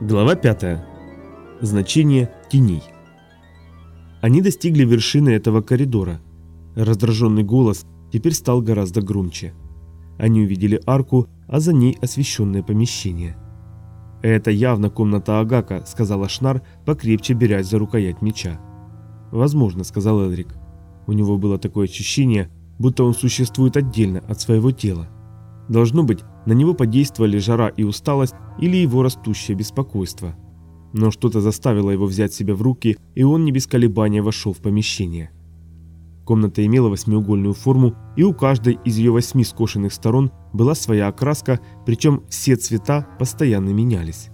Глава 5. Значение теней. Они достигли вершины этого коридора. Раздраженный голос теперь стал гораздо громче. Они увидели арку, а за ней освещенное помещение. «Это явно комната Агака», — сказала Шнар, покрепче берясь за рукоять меча. «Возможно», — сказал Элрик. У него было такое ощущение, будто он существует отдельно от своего тела. Должно быть, на него подействовали жара и усталость или его растущее беспокойство. Но что-то заставило его взять себя в руки, и он не без колебания вошел в помещение. Комната имела восьмиугольную форму, и у каждой из ее восьми скошенных сторон была своя окраска, причем все цвета постоянно менялись.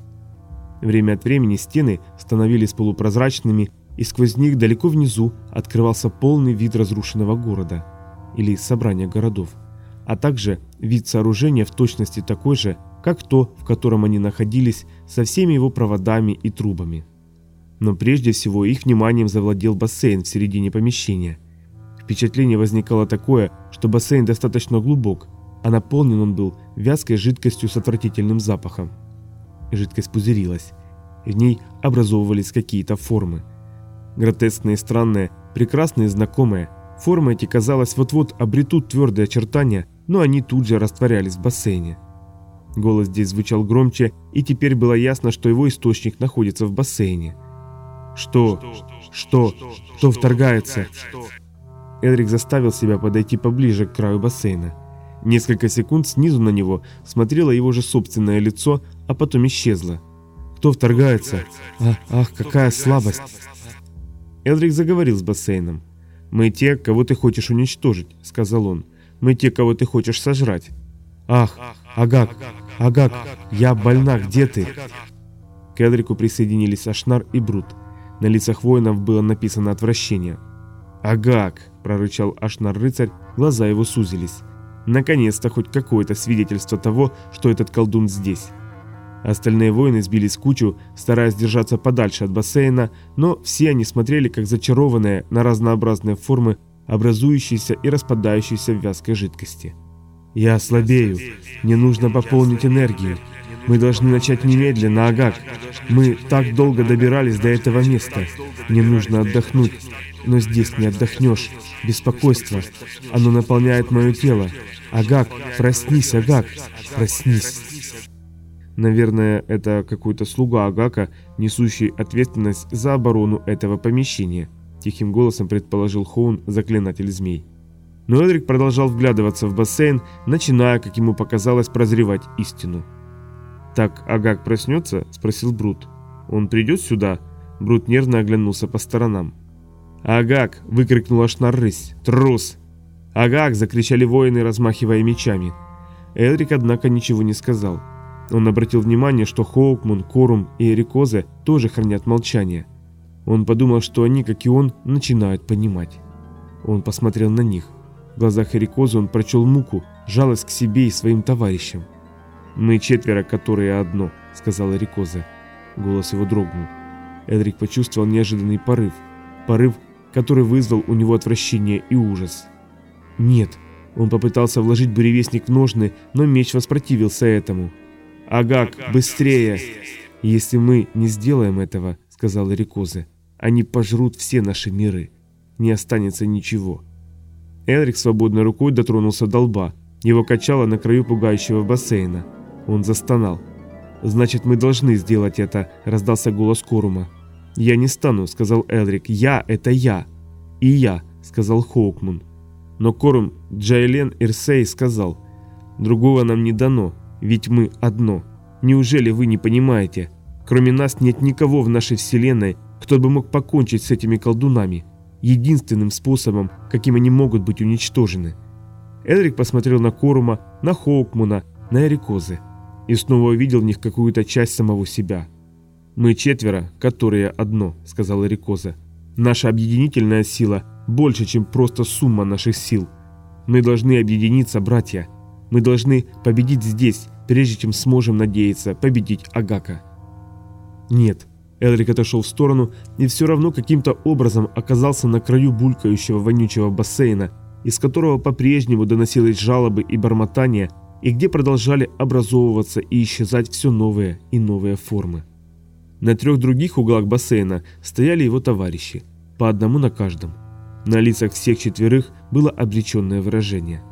Время от времени стены становились полупрозрачными, и сквозь них далеко внизу открывался полный вид разрушенного города или собрания городов а также вид сооружения в точности такой же, как то, в котором они находились, со всеми его проводами и трубами. Но прежде всего их вниманием завладел бассейн в середине помещения. Впечатление возникало такое, что бассейн достаточно глубок, а наполнен он был вязкой жидкостью с отвратительным запахом. Жидкость пузырилась. В ней образовывались какие-то формы. Гротескные странные, прекрасные знакомые. Формы эти, казалось, вот-вот обретут твердые очертания, но они тут же растворялись в бассейне. Голос здесь звучал громче, и теперь было ясно, что его источник находится в бассейне. «Что? Что? Кто вторгается?» Эдрик заставил себя подойти поближе к краю бассейна. Несколько секунд снизу на него смотрело его же собственное лицо, а потом исчезло. «Кто вторгается? А, ах, какая слабость!» Эдрик заговорил с бассейном. «Мы те, кого ты хочешь уничтожить», — сказал он. Мы те, кого ты хочешь сожрать. Ах, Агак, Агак, я больна, где ты? К Эдрику присоединились Ашнар и Брут. На лицах воинов было написано отвращение. «Агак!» – прорычал Ашнар-рыцарь, глаза его сузились. Наконец-то хоть какое-то свидетельство того, что этот колдун здесь. Остальные воины сбились в кучу, стараясь держаться подальше от бассейна, но все они смотрели как зачарованные на разнообразные формы образующейся и распадающейся в вязкой жидкости. «Я слабею. Мне нужно пополнить энергию. Мы должны начать немедленно, Агак. Мы так долго добирались до этого места. Мне нужно отдохнуть. Но здесь не отдохнешь. Беспокойство. Оно наполняет мое тело. Агак, проснись, Агак, проснись». Наверное, это какой-то слуга Агака, несущий ответственность за оборону этого помещения. Тихим голосом предположил Хоун, заклинатель змей. Но Эдрик продолжал вглядываться в бассейн, начиная, как ему показалось, прозревать истину. «Так Агак проснется?» – спросил Брут. «Он придет сюда?» Брут нервно оглянулся по сторонам. «Агак!» – выкрикнула Шнаррысь. «Трус!» «Агак!» – закричали воины, размахивая мечами. Эдрик, однако, ничего не сказал. Он обратил внимание, что Хоукмун, Корум и Эрикозе тоже хранят молчание – он подумал, что они, как и он, начинают понимать. Он посмотрел на них. В глазах Эрикоза он прочел муку, жалость к себе и своим товарищам. «Мы четверо, которые одно», — сказал Эрикоза. Голос его дрогнул. Эдрик почувствовал неожиданный порыв. Порыв, который вызвал у него отвращение и ужас. «Нет», он попытался вложить буревестник в ножны, но меч воспротивился этому. «Агак, быстрее!» «Если мы не сделаем этого», — сказал Эрикозе, они пожрут все наши миры. Не останется ничего. Элрик свободной рукой дотронулся до лба. Его качало на краю пугающего бассейна. Он застонал. «Значит, мы должны сделать это», – раздался голос Корума. «Я не стану», – сказал Элрик. «Я – это я». «И я», – сказал Хоукмун. Но Корум Джайлен Ирсей сказал, «Другого нам не дано, ведь мы одно. Неужели вы не понимаете? Кроме нас нет никого в нашей вселенной, кто бы мог покончить с этими колдунами, единственным способом, каким они могут быть уничтожены. Эдрик посмотрел на Корума, на Хоукмуна, на Эрикозы и снова увидел в них какую-то часть самого себя. «Мы четверо, которые одно», — сказал Эрикоза. «Наша объединительная сила больше, чем просто сумма наших сил. Мы должны объединиться, братья. Мы должны победить здесь, прежде чем сможем надеяться победить Агака». «Нет», Элрик отошел в сторону и все равно каким-то образом оказался на краю булькающего вонючего бассейна, из которого по-прежнему доносились жалобы и бормотания, и где продолжали образовываться и исчезать все новые и новые формы. На трех других углах бассейна стояли его товарищи, по одному на каждом. На лицах всех четверых было обреченное выражение.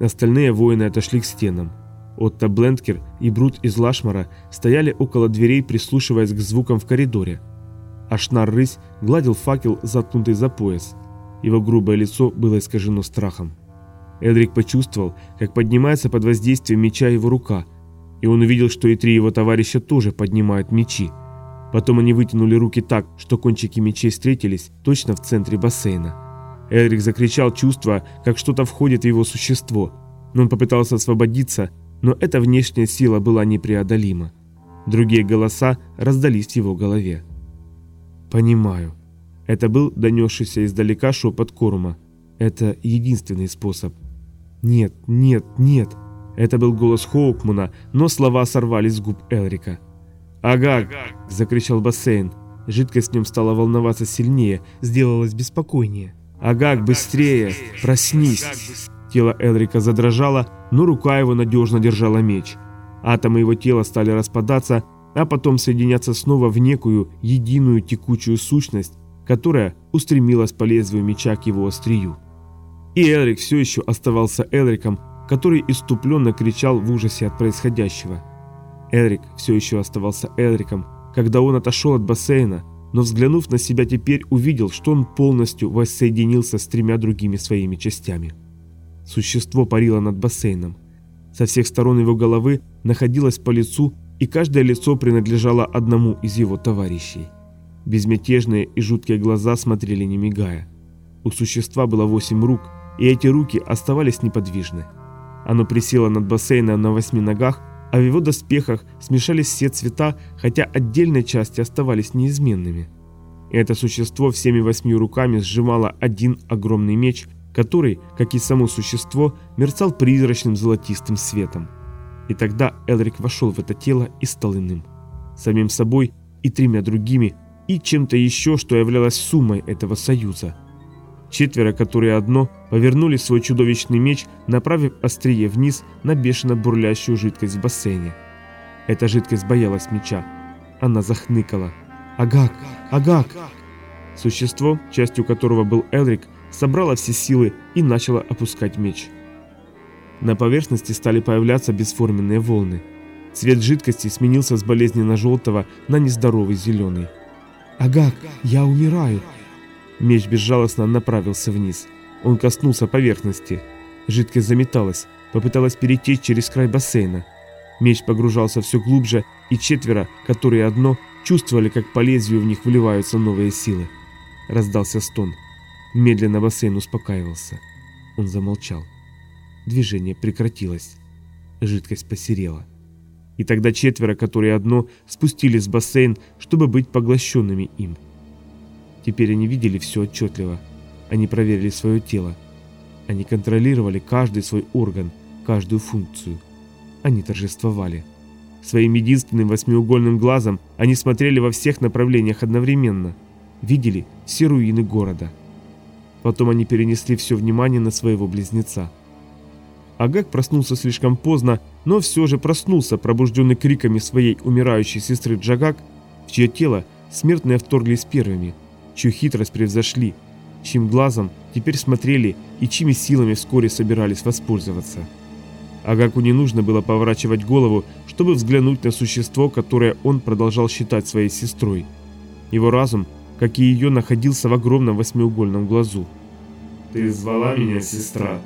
Остальные воины отошли к стенам. Отто Блендкер и Брут из Лашмара стояли около дверей, прислушиваясь к звукам в коридоре. Ашнар Рысь гладил факел, заткнутый за пояс. Его грубое лицо было искажено страхом. Эдрик почувствовал, как поднимается под воздействием меча его рука, и он увидел, что и три его товарища тоже поднимают мечи. Потом они вытянули руки так, что кончики мечей встретились точно в центре бассейна. Эдрик закричал, чувствуя, как что-то входит в его существо. Но он попытался освободиться, но эта внешняя сила была непреодолима. Другие голоса раздались в его голове. «Понимаю». Это был донесшийся издалека шепот Корума. «Это единственный способ». «Нет, нет, нет». Это был голос Хоукмана, но слова сорвались с губ Элрика. «Агаг!» – закричал бассейн. Жидкость в нем стала волноваться сильнее, сделалась беспокойнее. «Агаг, быстрее! Проснись!» Тело Элрика задрожало, но рука его надежно держала меч. Атомы его тела стали распадаться, а потом соединяться снова в некую единую текучую сущность, которая устремилась по лезвию меча к его острию. И Элрик все еще оставался Элриком, который иступленно кричал в ужасе от происходящего. Элрик все еще оставался Элриком, когда он отошел от бассейна, но взглянув на себя теперь увидел, что он полностью воссоединился с тремя другими своими частями. Существо парило над бассейном. Со всех сторон его головы находилось по лицу, и каждое лицо принадлежало одному из его товарищей. Безмятежные и жуткие глаза смотрели не мигая. У существа было восемь рук, и эти руки оставались неподвижны. Оно присело над бассейном на восьми ногах, а в его доспехах смешались все цвета, хотя отдельные части оставались неизменными. Это существо всеми восьми руками сжимало один огромный меч, который, как и само существо, мерцал призрачным золотистым светом. И тогда Элрик вошел в это тело и стал иным. Самим собой и тремя другими, и чем-то еще, что являлось суммой этого союза. Четверо, которые одно, повернули свой чудовищный меч, направив острие вниз на бешено бурлящую жидкость в бассейне. Эта жидкость боялась меча. Она захныкала. «Агак! Агак!» Существо, частью которого был Элрик, собрало все силы и начало опускать меч. На поверхности стали появляться бесформенные волны. Цвет жидкости сменился с болезненно-желтого на нездоровый зеленый. «Агак, я умираю!» Меч безжалостно направился вниз. Он коснулся поверхности. Жидкость заметалась, попыталась перетечь через край бассейна. Меч погружался все глубже, и четверо, которые одно, чувствовали, как по лезвию в них вливаются новые силы. Раздался стон. Медленно бассейн успокаивался. Он замолчал. Движение прекратилось. Жидкость посерела. И тогда четверо, которые одно, спустились в бассейн, чтобы быть поглощенными им. Теперь они видели все отчетливо. Они проверили свое тело. Они контролировали каждый свой орган, каждую функцию. Они торжествовали. Своим единственным восьмиугольным глазом они смотрели во всех направлениях одновременно. Видели все руины города – Потом они перенесли все внимание на своего близнеца. Агак проснулся слишком поздно, но все же проснулся, пробужденный криками своей умирающей сестры Джагак, в чье тело смертные вторглись первыми, чью хитрость превзошли, чьим глазом теперь смотрели и чьими силами вскоре собирались воспользоваться. Агаку не нужно было поворачивать голову, чтобы взглянуть на существо, которое он продолжал считать своей сестрой. Его разум – как и ее, находился в огромном восьмиугольном глазу. «Ты звала меня, сестра?»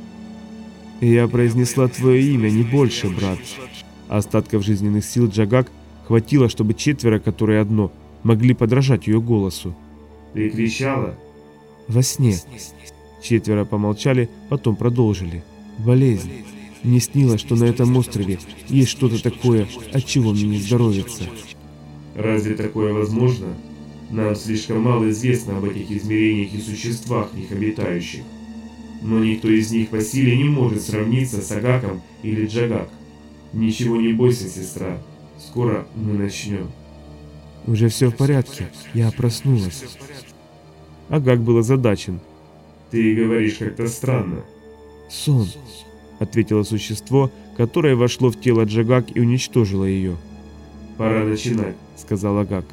«Я произнесла твое имя, не больше, брат». Остатков жизненных сил Джагак хватило, чтобы четверо, которые одно, могли подражать ее голосу. «Ты кричала?» «Во сне». Четверо помолчали, потом продолжили. «Болезнь. Мне снилось, что на этом острове есть что-то такое, от чего мне не здоровится». «Разве такое возможно?» Нам слишком мало известно об этих измерениях и существах, в них обитающих. Но никто из них по силе не может сравниться с Агаком или Джагак. Ничего не бойся, сестра. Скоро мы начнем. Уже все в порядке. Я проснулась. Агак был озадачен. Ты говоришь как-то странно. Сон, ответило существо, которое вошло в тело Джагак и уничтожило ее. Пора начинать, сказал Агак.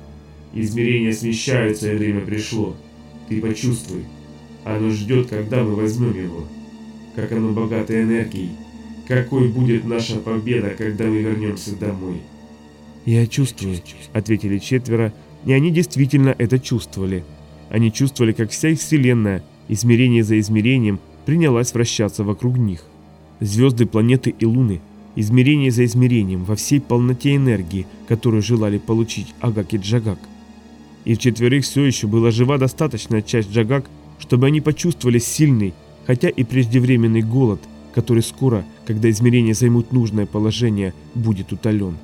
Измерения смещаются, и время пришло. Ты почувствуй. Оно ждет, когда мы возьмем его. Как оно богато энергией. Какой будет наша победа, когда мы вернемся домой? «Я чувствую», — ответили четверо, и они действительно это чувствовали. Они чувствовали, как вся их вселенная, измерение за измерением, принялась вращаться вокруг них. Звезды, планеты и луны, измерение за измерением, во всей полноте энергии, которую желали получить Агак и Джагак. И в четверых все еще была жива достаточная часть Джагак, чтобы они почувствовали сильный, хотя и преждевременный голод, который скоро, когда измерения займут нужное положение, будет утолен.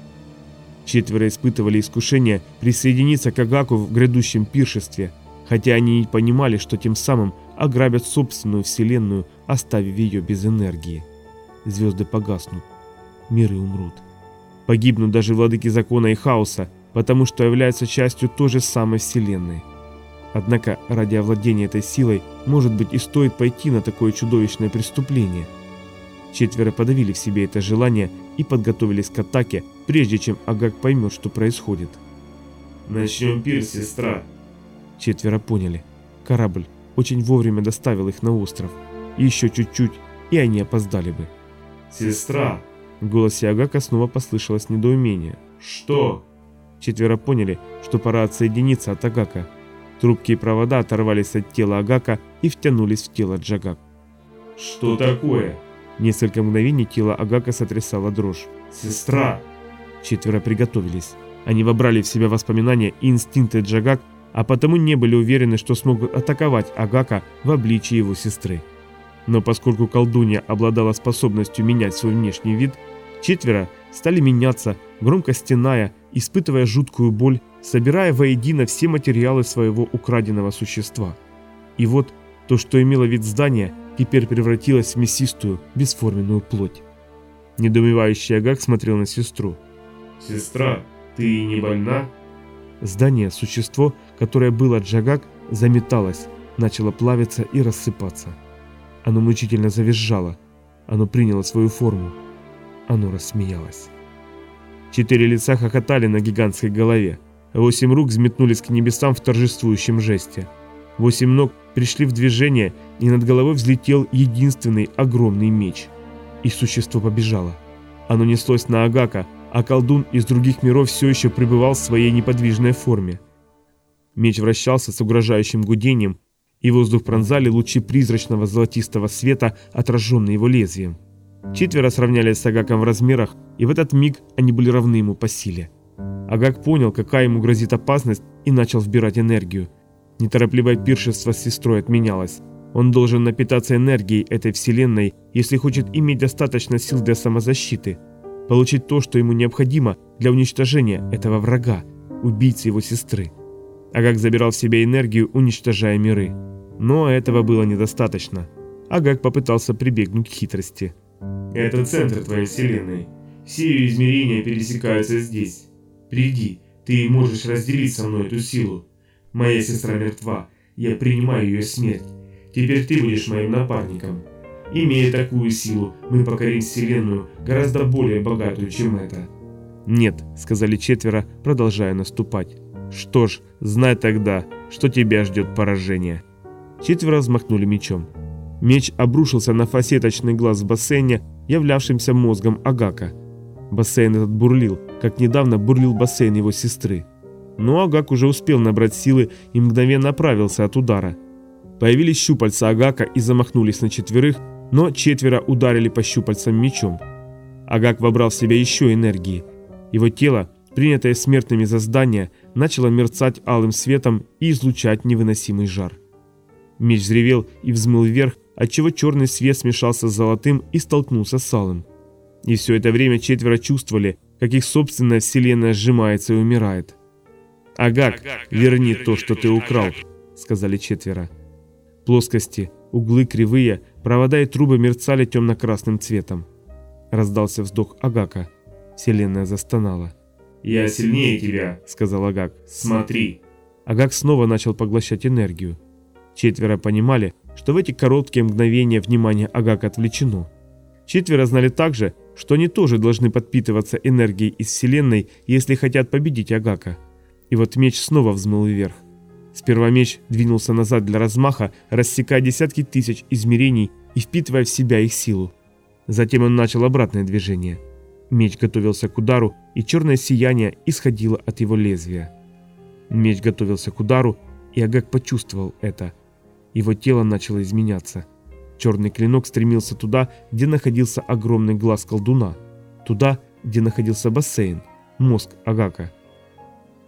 Четверо испытывали искушение присоединиться к Агаку в грядущем пиршестве, хотя они и понимали, что тем самым ограбят собственную вселенную, оставив ее без энергии. Звезды погаснут, миры умрут. Погибнут даже владыки закона и хаоса, потому что являются частью той же самой вселенной. Однако ради овладения этой силой, может быть, и стоит пойти на такое чудовищное преступление. Четверо подавили в себе это желание и подготовились к атаке, прежде чем Агак поймет, что происходит. «Начнем пир, сестра!» Четверо поняли. Корабль очень вовремя доставил их на остров. Еще чуть-чуть, и они опоздали бы. «Сестра!» В голосе Агака снова послышалось недоумение. «Что?» Четверо поняли, что пора отсоединиться от Агака. Трубки и провода оторвались от тела Агака и втянулись в тело Джагак. «Что такое?» Несколько мгновений тело Агака сотрясало дрожь. «Сестра!» Четверо приготовились. Они вобрали в себя воспоминания и инстинкты Джагак, а потому не были уверены, что смогут атаковать Агака в обличии его сестры. Но поскольку колдунья обладала способностью менять свой внешний вид, четверо стали меняться, громко стеная, испытывая жуткую боль, собирая воедино все материалы своего украденного существа. И вот то, что имело вид здания, теперь превратилось в мясистую, бесформенную плоть. Недоумевающий Агак смотрел на сестру. «Сестра, ты не больна?» Здание, существо, которое было Джагак, заметалось, начало плавиться и рассыпаться. Оно мучительно завизжало. Оно приняло свою форму. Оно рассмеялось. Четыре лица хохотали на гигантской голове. Восемь рук взметнулись к небесам в торжествующем жесте. Восемь ног пришли в движение, и над головой взлетел единственный огромный меч. И существо побежало. Оно неслось на Агака, а колдун из других миров все еще пребывал в своей неподвижной форме. Меч вращался с угрожающим гудением, и воздух пронзали лучи призрачного золотистого света, отраженные его лезвием. Четверо сравнялись с Агаком в размерах, и в этот миг они были равны ему по силе. Агак понял, какая ему грозит опасность, и начал вбирать энергию. Неторопливое пиршество с сестрой отменялось. Он должен напитаться энергией этой вселенной, если хочет иметь достаточно сил для самозащиты. Получить то, что ему необходимо для уничтожения этого врага, убийцы его сестры. Агак забирал в себя энергию, уничтожая миры. Но этого было недостаточно. Агак попытался прибегнуть к хитрости. «Это центр твоей вселенной. Все ее измерения пересекаются здесь. Приди, ты можешь разделить со мной эту силу. Моя сестра мертва, я принимаю ее смерть. Теперь ты будешь моим напарником. Имея такую силу, мы покорим вселенную, гораздо более богатую, чем это». «Нет», — сказали четверо, продолжая наступать. Что ж, знай тогда, что тебя ждет поражение. Четверо взмахнули мечом. Меч обрушился на фасеточный глаз в бассейне, являвшимся мозгом Агака. Бассейн этот бурлил, как недавно бурлил бассейн его сестры. Но Агак уже успел набрать силы и мгновенно оправился от удара. Появились щупальца Агака и замахнулись на четверых, но четверо ударили по щупальцам мечом. Агак вобрал в себя еще энергии. Его тело, принятое смертными за здание, начало мерцать алым светом и излучать невыносимый жар. Меч взревел и взмыл вверх, отчего черный свет смешался с золотым и столкнулся с алым. И все это время четверо чувствовали, как их собственная вселенная сжимается и умирает. «Агак, верни то, что ты украл», — сказали четверо. Плоскости, углы кривые, провода и трубы мерцали темно-красным цветом. Раздался вздох Агака. Вселенная застонала. «Я сильнее тебя», — сказал Агак. «Смотри». Агак снова начал поглощать энергию. Четверо понимали, что в эти короткие мгновения внимание Агака отвлечено. Четверо знали также, что они тоже должны подпитываться энергией из Вселенной, если хотят победить Агака. И вот меч снова взмыл вверх. Сперва меч двинулся назад для размаха, рассекая десятки тысяч измерений и впитывая в себя их силу. Затем он начал обратное движение. Меч готовился к удару, и черное сияние исходило от его лезвия. Меч готовился к удару, и Агак почувствовал это. Его тело начало изменяться. Черный клинок стремился туда, где находился огромный глаз колдуна. Туда, где находился бассейн, мозг Агака.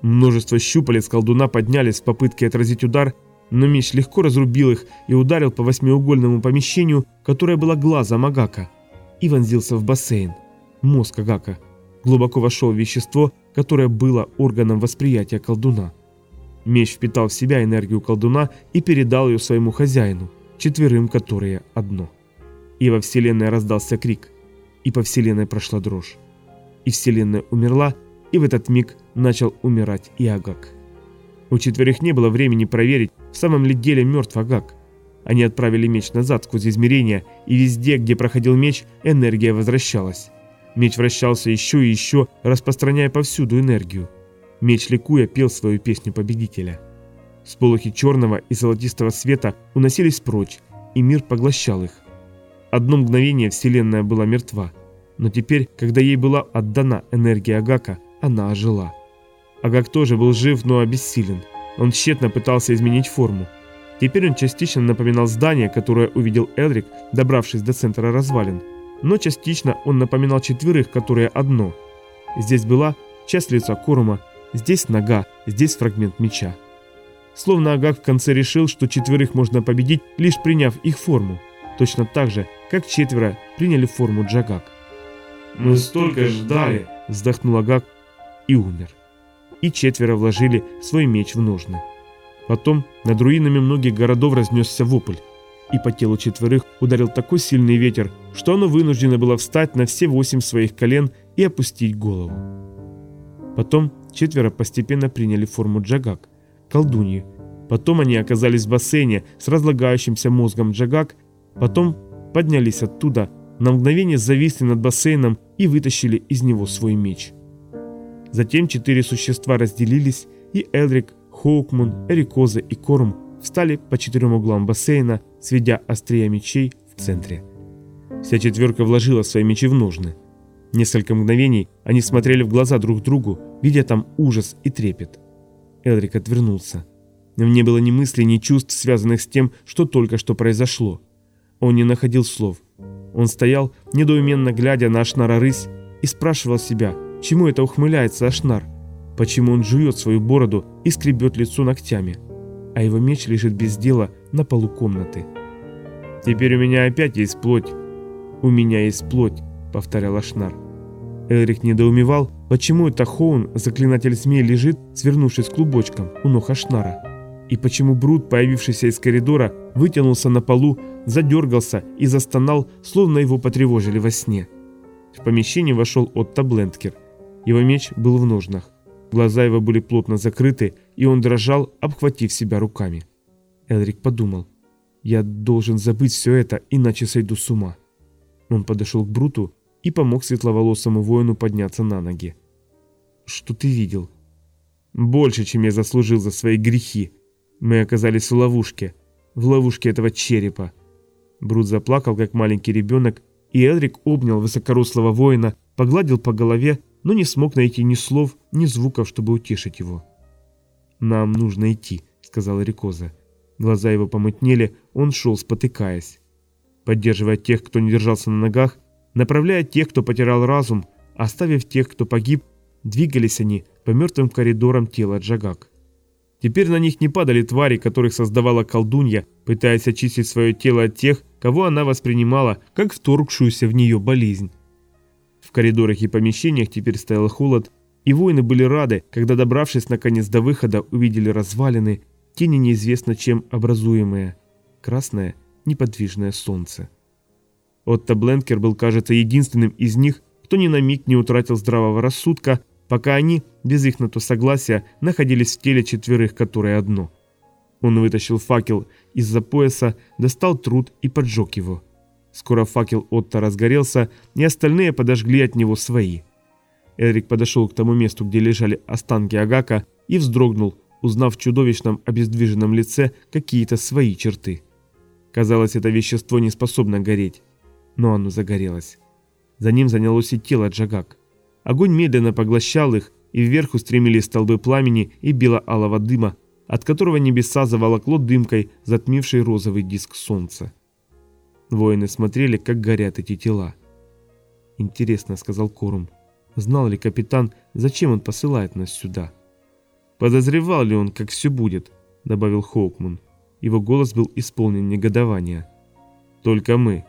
Множество щупалец колдуна поднялись в попытке отразить удар, но меч легко разрубил их и ударил по восьмиугольному помещению, которое было глазом Агака, и вонзился в бассейн, мозг Агака. Глубоко вошел в вещество, которое было органом восприятия колдуна. Меч впитал в себя энергию колдуна и передал ее своему хозяину, четверым, которые одно. И во вселенной раздался крик, и по вселенной прошла дрожь. И вселенная умерла, и в этот миг начал умирать и Агак. У четверых не было времени проверить, в самом ли деле мертв Агак. Они отправили меч назад сквозь измерения, и везде, где проходил меч, энергия возвращалась. Меч вращался еще и еще, распространяя повсюду энергию. Меч ликуя пел свою песню победителя. Сполохи черного и золотистого света уносились прочь, и мир поглощал их. Одно мгновение Вселенная была мертва, но теперь, когда ей была отдана энергия Агака, она ожила. Агак тоже был жив, но обессилен. Он тщетно пытался изменить форму. Теперь он частично напоминал здание, которое увидел Элрик, добравшись до центра развалин. Но частично он напоминал четверых, которые одно. Здесь была часть лица Корума, здесь нога, здесь фрагмент меча. Словно Агак в конце решил, что четверых можно победить, лишь приняв их форму. Точно так же, как четверо приняли форму Джагак. «Мы столько ждали!» – вздохнул Агак и умер. И четверо вложили свой меч в ножны. Потом над руинами многих городов разнесся вопль, и по телу четверых ударил такой сильный ветер, что оно вынуждено было встать на все восемь своих колен и опустить голову. Потом четверо постепенно приняли форму Джагак, колдуньи. Потом они оказались в бассейне с разлагающимся мозгом Джагак, потом поднялись оттуда, на мгновение зависли над бассейном и вытащили из него свой меч. Затем четыре существа разделились, и Элрик, Хоукмун, Эрикоза и Корм встали по четырем углам бассейна, сведя острия мечей в центре. Вся четверка вложила свои мечи в ножны. Несколько мгновений они смотрели в глаза друг другу, видя там ужас и трепет. Элрик отвернулся. В не было ни мыслей, ни чувств, связанных с тем, что только что произошло. Он не находил слов. Он стоял, недоуменно глядя на Ашнара рысь, и спрашивал себя – Чему это ухмыляется Ашнар? Почему он жует свою бороду и скребет лицо ногтями? А его меч лежит без дела на полу комнаты. «Теперь у меня опять есть плоть. У меня есть плоть», — повторял Ашнар. Элрик недоумевал, почему это Хоун, заклинатель змей, лежит, свернувшись клубочком у ног Ашнара. И почему Брут, появившийся из коридора, вытянулся на полу, задергался и застонал, словно его потревожили во сне. В помещение вошел Отто Блендкер — его меч был в ножнах. Глаза его были плотно закрыты, и он дрожал, обхватив себя руками. Элрик подумал, «Я должен забыть все это, иначе сойду с ума». Он подошел к Бруту и помог светловолосому воину подняться на ноги. «Что ты видел?» «Больше, чем я заслужил за свои грехи. Мы оказались в ловушке, в ловушке этого черепа». Брут заплакал, как маленький ребенок, и Элрик обнял высокорослого воина, погладил по голове но не смог найти ни слов, ни звуков, чтобы утешить его. «Нам нужно идти», — сказала Рикоза. Глаза его помутнели, он шел, спотыкаясь. Поддерживая тех, кто не держался на ногах, направляя тех, кто потерял разум, оставив тех, кто погиб, двигались они по мертвым коридорам тела Джагак. Теперь на них не падали твари, которых создавала колдунья, пытаясь очистить свое тело от тех, кого она воспринимала как вторгшуюся в нее болезнь. В коридорах и помещениях теперь стоял холод, и воины были рады, когда, добравшись наконец до выхода, увидели развалины, тени неизвестно чем образуемые, красное неподвижное солнце. Отто Бленкер был, кажется, единственным из них, кто ни на миг не утратил здравого рассудка, пока они, без их на то согласия, находились в теле четверых, которые одно. Он вытащил факел из-за пояса, достал труд и поджег его. Скоро факел Отто разгорелся, и остальные подожгли от него свои. Эрик подошел к тому месту, где лежали останки Агака, и вздрогнул, узнав в чудовищном обездвиженном лице какие-то свои черты. Казалось, это вещество не способно гореть, но оно загорелось. За ним занялось и тело Джагак. Огонь медленно поглощал их, и вверх устремились столбы пламени и бело-алого дыма, от которого небеса заволокло дымкой, затмившей розовый диск солнца. Воины смотрели, как горят эти тела. «Интересно», — сказал Корум, — «знал ли капитан, зачем он посылает нас сюда?» «Подозревал ли он, как все будет?» — добавил Хоукман. Его голос был исполнен негодования. «Только мы,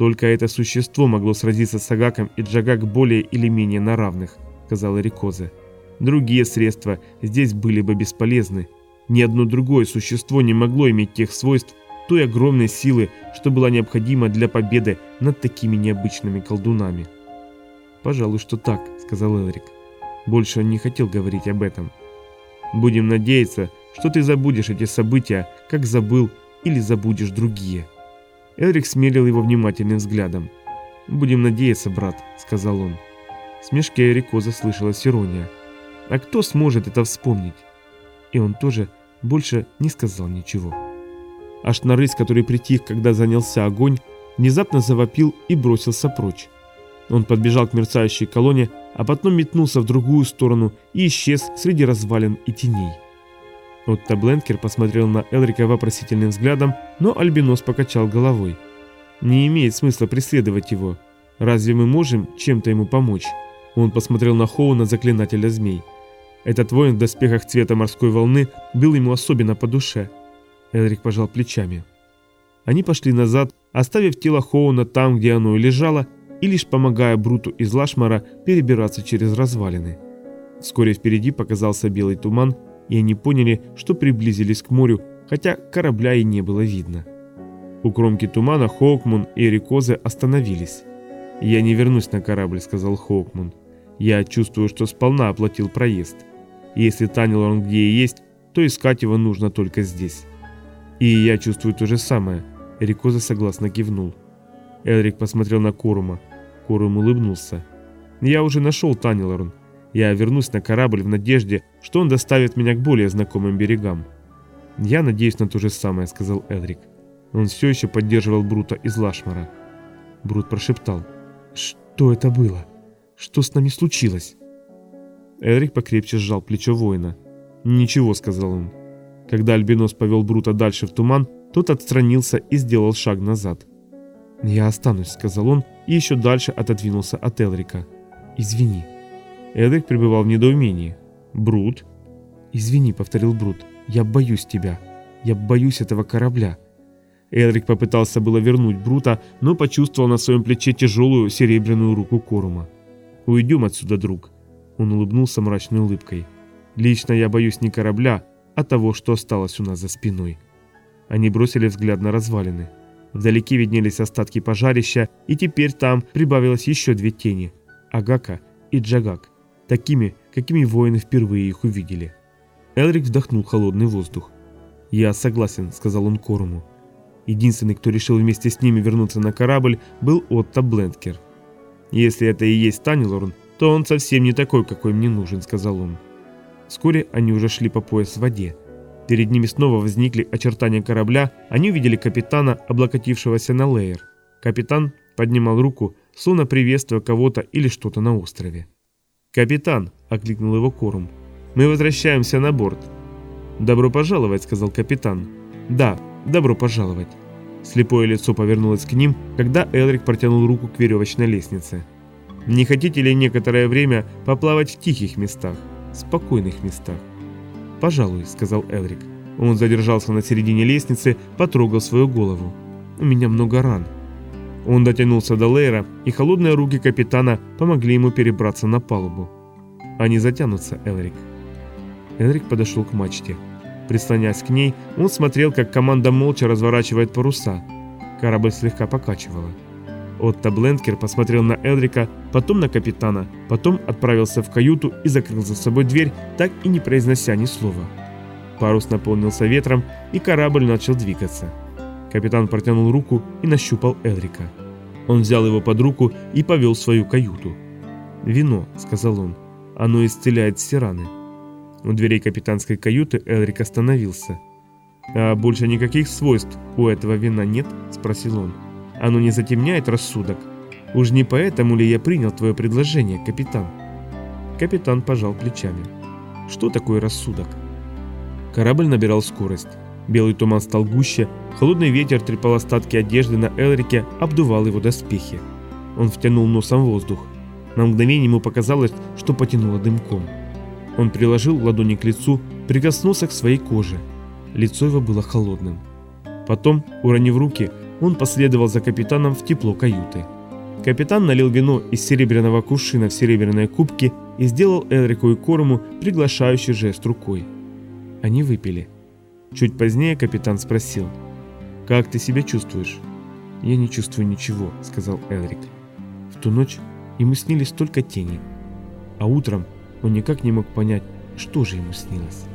только это существо могло сразиться с Агаком и Джагак более или менее на равных», — сказала Рикозе. «Другие средства здесь были бы бесполезны. Ни одно другое существо не могло иметь тех свойств, той огромной силы, что была необходима для победы над такими необычными колдунами. «Пожалуй, что так», — сказал Элрик. Больше он не хотел говорить об этом. «Будем надеяться, что ты забудешь эти события, как забыл или забудешь другие». Элрик смерил его внимательным взглядом. «Будем надеяться, брат», — сказал он. В смешке Эрико заслышалась ирония. «А кто сможет это вспомнить?» И он тоже больше не сказал ничего. Аж на рысь, который притих, когда занялся огонь, внезапно завопил и бросился прочь. Он подбежал к мерцающей колонне, а потом метнулся в другую сторону и исчез среди развалин и теней. Отто Бленкер посмотрел на Элрика вопросительным взглядом, но Альбинос покачал головой. «Не имеет смысла преследовать его. Разве мы можем чем-то ему помочь?» Он посмотрел на Хоуна, заклинателя змей. Этот воин в доспехах цвета морской волны был ему особенно по душе – Элрик пожал плечами. Они пошли назад, оставив тело Хоуна там, где оно и лежало, и лишь помогая Бруту из Лашмара перебираться через развалины. Вскоре впереди показался белый туман, и они поняли, что приблизились к морю, хотя корабля и не было видно. У кромки тумана Хоукмун и Эрикозе остановились. «Я не вернусь на корабль», — сказал Хоукмун. «Я чувствую, что сполна оплатил проезд. Если Танилорн где и есть, то искать его нужно только здесь». «И я чувствую то же самое», — Рикоза согласно кивнул. Элрик посмотрел на Корума. Корум улыбнулся. «Я уже нашел Танилорн. Я вернусь на корабль в надежде, что он доставит меня к более знакомым берегам». «Я надеюсь на то же самое», — сказал Элрик. Он все еще поддерживал Брута из Лашмара. Брут прошептал. «Что это было? Что с нами случилось?» Элрик покрепче сжал плечо воина. «Ничего», — сказал он. Когда Альбинос повел Брута дальше в туман, тот отстранился и сделал шаг назад. «Я останусь», — сказал он, и еще дальше отодвинулся от Элрика. «Извини». Эдрик пребывал в недоумении. «Брут?» «Извини», — повторил Брут. «Я боюсь тебя. Я боюсь этого корабля». Эдрик попытался было вернуть Брута, но почувствовал на своем плече тяжелую серебряную руку Корума. «Уйдем отсюда, друг». Он улыбнулся мрачной улыбкой. «Лично я боюсь не корабля, от того, что осталось у нас за спиной. Они бросили взгляд на развалины. Вдалеке виднелись остатки пожарища, и теперь там прибавилось еще две тени – Агака и Джагак, такими, какими воины впервые их увидели. Элрик вдохнул холодный воздух. «Я согласен», – сказал он Коруму. Единственный, кто решил вместе с ними вернуться на корабль, был Отто Блендкер. «Если это и есть Танилорн, то он совсем не такой, какой мне нужен», – сказал он. Вскоре они уже шли по пояс в воде. Перед ними снова возникли очертания корабля, они увидели капитана, облокотившегося на леер. Капитан поднимал руку, словно приветствуя кого-то или что-то на острове. «Капитан!» – окликнул его Корум. «Мы возвращаемся на борт». «Добро пожаловать», – сказал капитан. «Да, добро пожаловать». Слепое лицо повернулось к ним, когда Элрик протянул руку к веревочной лестнице. «Не хотите ли некоторое время поплавать в тихих местах?» спокойных местах. «Пожалуй», — сказал Элрик. Он задержался на середине лестницы, потрогал свою голову. «У меня много ран». Он дотянулся до Лейра, и холодные руки капитана помогли ему перебраться на палубу. «Они затянутся, Элрик». Элрик подошел к мачте. Прислонясь к ней, он смотрел, как команда молча разворачивает паруса. Корабль слегка покачивала. Отто Блендкер посмотрел на Элрика, потом на капитана, потом отправился в каюту и закрыл за собой дверь, так и не произнося ни слова. Парус наполнился ветром, и корабль начал двигаться. Капитан протянул руку и нащупал Элрика. Он взял его под руку и повел в свою каюту. «Вино», — сказал он, — «оно исцеляет все раны». У дверей капитанской каюты Элрик остановился. «А больше никаких свойств у этого вина нет?» – спросил он. «Оно не затемняет рассудок? Уж не поэтому ли я принял твое предложение, капитан?» Капитан пожал плечами. «Что такое рассудок?» Корабль набирал скорость. Белый туман стал гуще, холодный ветер трепал остатки одежды на Элрике, обдувал его доспехи. Он втянул носом воздух. На мгновение ему показалось, что потянуло дымком. Он приложил ладони к лицу, прикоснулся к своей коже. Лицо его было холодным. Потом, уронив руки, он последовал за капитаном в тепло каюты. Капитан налил вино из серебряного кувшина в серебряные кубки и сделал Элрику и Корму приглашающий жест рукой. Они выпили. Чуть позднее капитан спросил, «Как ты себя чувствуешь?» «Я не чувствую ничего», — сказал Элрик. В ту ночь ему снились только тени, а утром он никак не мог понять, что же ему снилось.